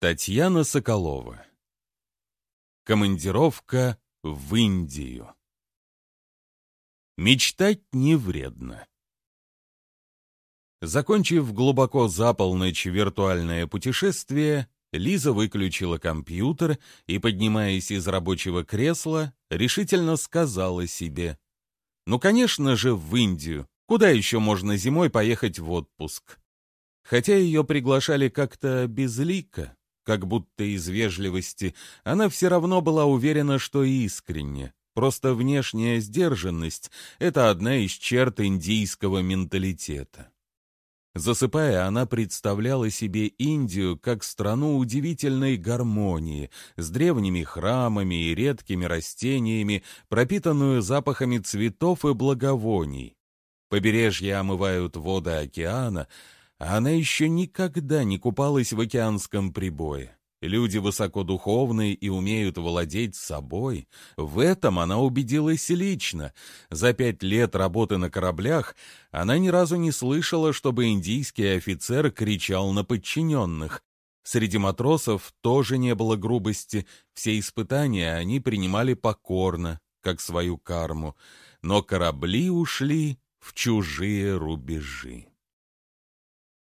Татьяна Соколова. Командировка в Индию. Мечтать не вредно. Закончив глубоко за полночь виртуальное путешествие, Лиза выключила компьютер и, поднимаясь из рабочего кресла, решительно сказала себе, «Ну, конечно же, в Индию. Куда еще можно зимой поехать в отпуск?» Хотя ее приглашали как-то безлико, как будто из вежливости, она все равно была уверена, что искренне. Просто внешняя сдержанность — это одна из черт индийского менталитета. Засыпая, она представляла себе Индию как страну удивительной гармонии, с древними храмами и редкими растениями, пропитанную запахами цветов и благовоний. Побережья омывают воды океана — она еще никогда не купалась в океанском прибое. Люди высокодуховные и умеют владеть собой. В этом она убедилась лично. За пять лет работы на кораблях она ни разу не слышала, чтобы индийский офицер кричал на подчиненных. Среди матросов тоже не было грубости. Все испытания они принимали покорно, как свою карму. Но корабли ушли в чужие рубежи.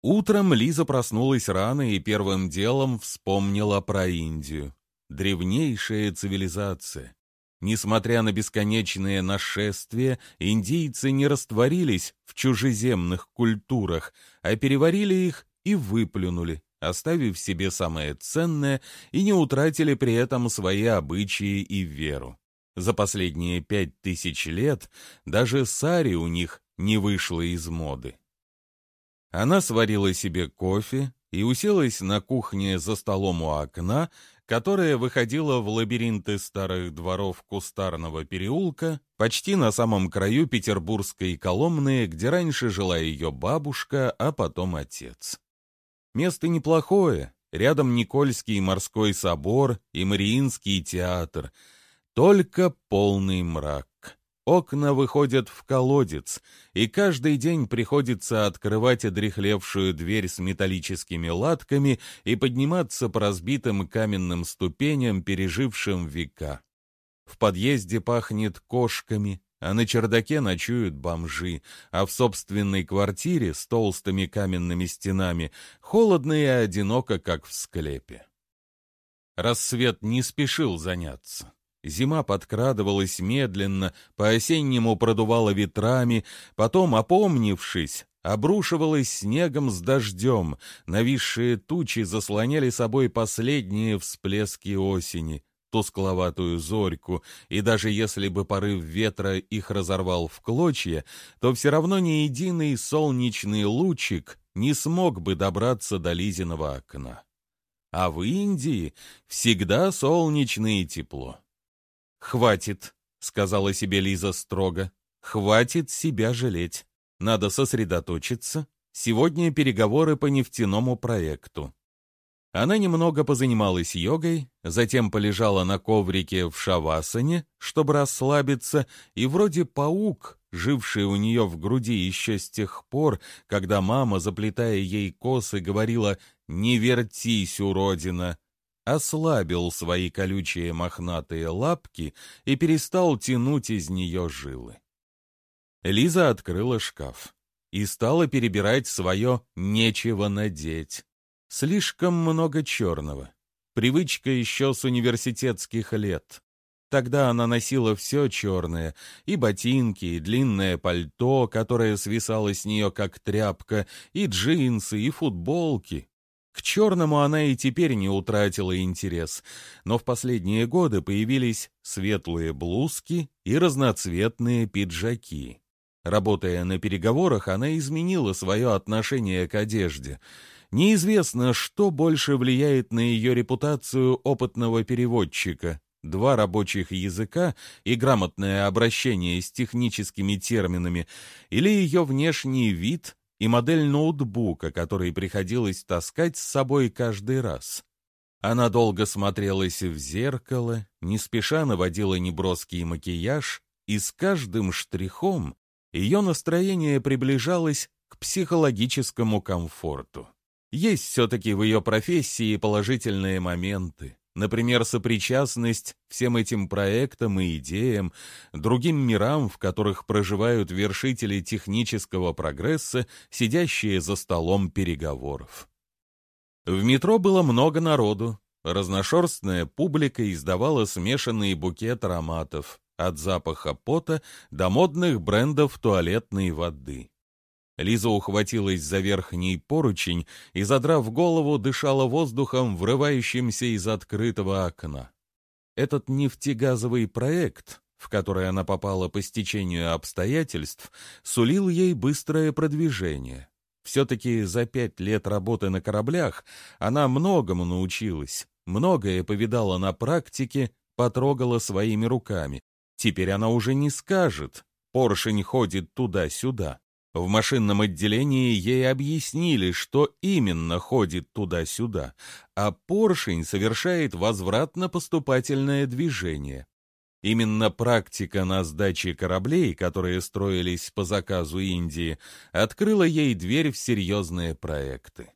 Утром Лиза проснулась рано и первым делом вспомнила про Индию. Древнейшая цивилизация. Несмотря на бесконечные нашествия, индийцы не растворились в чужеземных культурах, а переварили их и выплюнули, оставив себе самое ценное и не утратили при этом свои обычаи и веру. За последние пять тысяч лет даже сари у них не вышло из моды. Она сварила себе кофе и уселась на кухне за столом у окна, которое выходило в лабиринты старых дворов кустарного переулка, почти на самом краю петербургской Коломны, где раньше жила ее бабушка, а потом отец. Место неплохое, рядом Никольский морской собор и Мариинский театр, только полный мрак. Окна выходят в колодец, и каждый день приходится открывать одрехлевшую дверь с металлическими латками и подниматься по разбитым каменным ступеням, пережившим века. В подъезде пахнет кошками, а на чердаке ночуют бомжи, а в собственной квартире с толстыми каменными стенами холодно и одиноко, как в склепе. Рассвет не спешил заняться. Зима подкрадывалась медленно, по-осеннему продувала ветрами, потом, опомнившись, обрушивалась снегом с дождем, нависшие тучи заслоняли собой последние всплески осени, тускловатую зорьку, и даже если бы порыв ветра их разорвал в клочья, то все равно ни единый солнечный лучик не смог бы добраться до Лизиного окна. А в Индии всегда солнечное тепло. «Хватит», — сказала себе Лиза строго. «Хватит себя жалеть. Надо сосредоточиться. Сегодня переговоры по нефтяному проекту». Она немного позанималась йогой, затем полежала на коврике в шавасане, чтобы расслабиться, и вроде паук, живший у нее в груди еще с тех пор, когда мама, заплетая ей косы, говорила «Не вертись, уродина!» Ослабил свои колючие мохнатые лапки и перестал тянуть из нее жилы. Лиза открыла шкаф и стала перебирать свое «нечего надеть». Слишком много черного. Привычка еще с университетских лет. Тогда она носила все черное, и ботинки, и длинное пальто, которое свисало с нее как тряпка, и джинсы, и футболки. К черному она и теперь не утратила интерес, но в последние годы появились светлые блузки и разноцветные пиджаки. Работая на переговорах, она изменила свое отношение к одежде. Неизвестно, что больше влияет на ее репутацию опытного переводчика два рабочих языка и грамотное обращение с техническими терминами, или ее внешний вид и модель ноутбука, который приходилось таскать с собой каждый раз. Она долго смотрелась в зеркало, не спеша наводила неброский макияж, и с каждым штрихом ее настроение приближалось к психологическому комфорту. Есть все-таки в ее профессии положительные моменты. Например, сопричастность всем этим проектам и идеям, другим мирам, в которых проживают вершители технического прогресса, сидящие за столом переговоров. В метро было много народу. Разношерстная публика издавала смешанный букет ароматов, от запаха пота до модных брендов туалетной воды. Лиза ухватилась за верхний поручень и, задрав голову, дышала воздухом, врывающимся из открытого окна. Этот нефтегазовый проект, в который она попала по стечению обстоятельств, сулил ей быстрое продвижение. Все-таки за пять лет работы на кораблях она многому научилась, многое повидала на практике, потрогала своими руками. Теперь она уже не скажет «поршень ходит туда-сюда». В машинном отделении ей объяснили, что именно ходит туда-сюда, а поршень совершает возвратно-поступательное движение. Именно практика на сдаче кораблей, которые строились по заказу Индии, открыла ей дверь в серьезные проекты.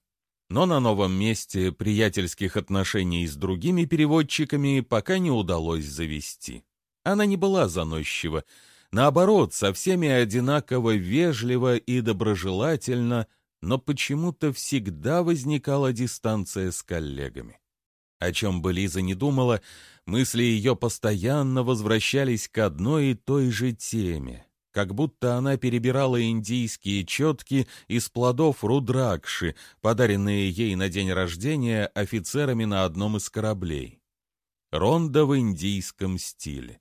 Но на новом месте приятельских отношений с другими переводчиками пока не удалось завести. Она не была заносчива, Наоборот, со всеми одинаково вежливо и доброжелательно, но почему-то всегда возникала дистанция с коллегами. О чем бы Лиза не думала, мысли ее постоянно возвращались к одной и той же теме, как будто она перебирала индийские четки из плодов рудракши, подаренные ей на день рождения офицерами на одном из кораблей. Ронда в индийском стиле.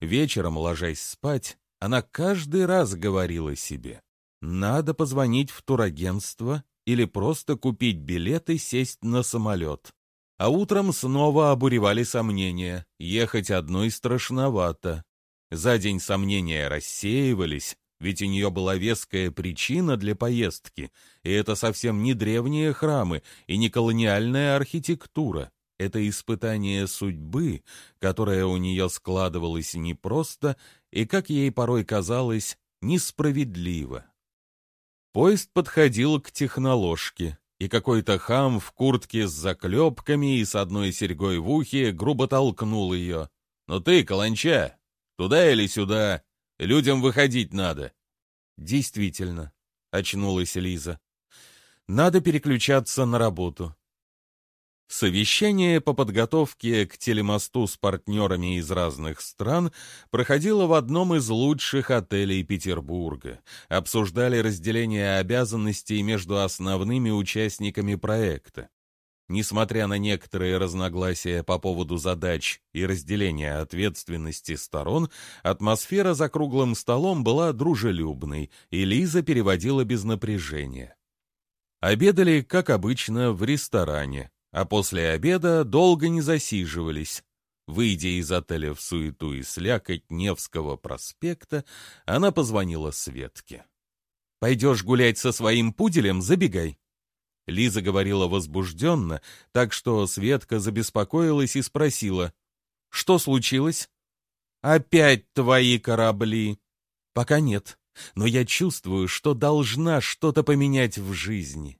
Вечером, ложась спать, она каждый раз говорила себе, надо позвонить в турагентство или просто купить билет и сесть на самолет. А утром снова обуревали сомнения, ехать одной страшновато. За день сомнения рассеивались, ведь у нее была веская причина для поездки, и это совсем не древние храмы и не колониальная архитектура. Это испытание судьбы, которое у нее складывалось непросто и, как ей порой казалось, несправедливо. Поезд подходил к техноложке, и какой-то хам в куртке с заклепками и с одной серьгой в ухе грубо толкнул ее. «Ну ты, каланча, туда или сюда? Людям выходить надо». «Действительно», — очнулась Лиза. «Надо переключаться на работу. Совещание по подготовке к телемосту с партнерами из разных стран проходило в одном из лучших отелей Петербурга. Обсуждали разделение обязанностей между основными участниками проекта. Несмотря на некоторые разногласия по поводу задач и разделения ответственности сторон, атмосфера за круглым столом была дружелюбной, и Лиза переводила без напряжения. Обедали, как обычно, в ресторане а после обеда долго не засиживались. Выйдя из отеля в суету и слякоть Невского проспекта, она позвонила Светке. «Пойдешь гулять со своим пуделем, забегай». Лиза говорила возбужденно, так что Светка забеспокоилась и спросила. «Что случилось?» «Опять твои корабли?» «Пока нет, но я чувствую, что должна что-то поменять в жизни.